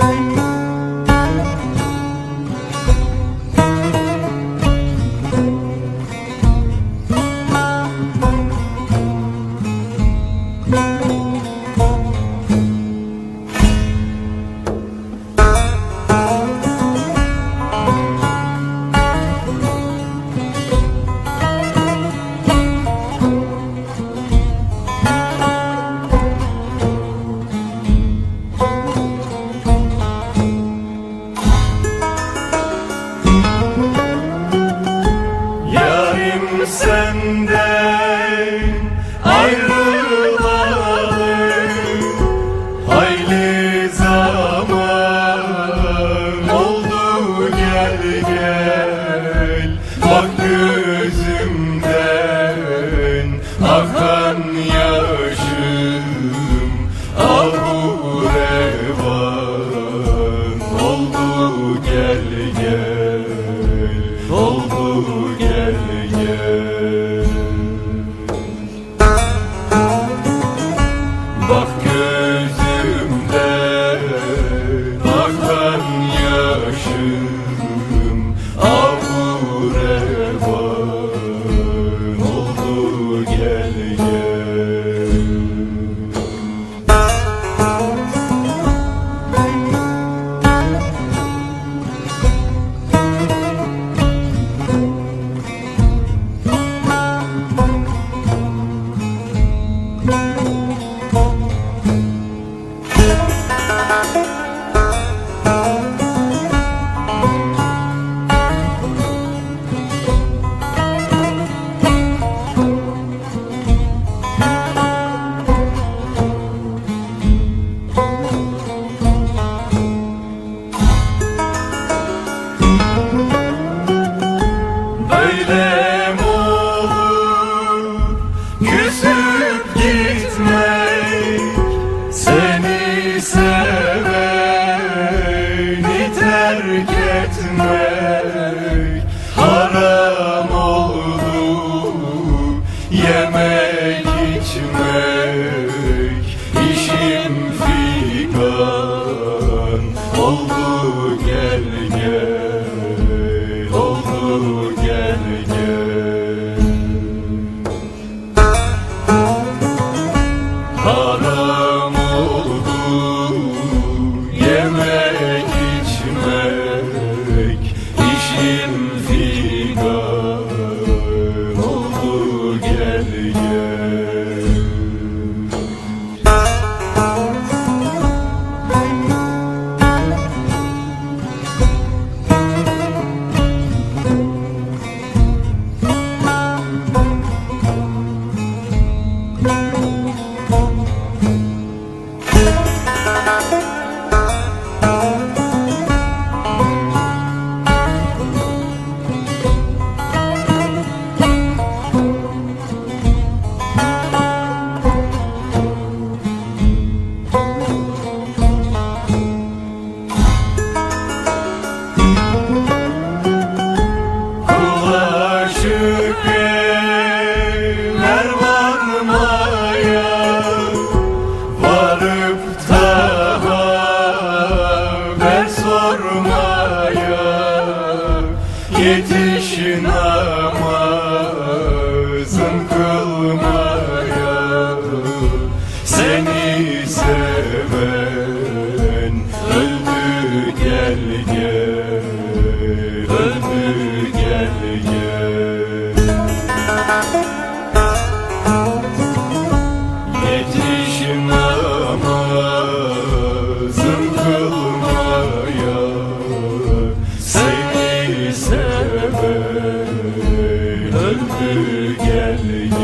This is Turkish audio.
burn senden. Ayrı Adem olur gitmek Seni seveni terk etmek Haram oldu yemek içmek. into Yetişmez.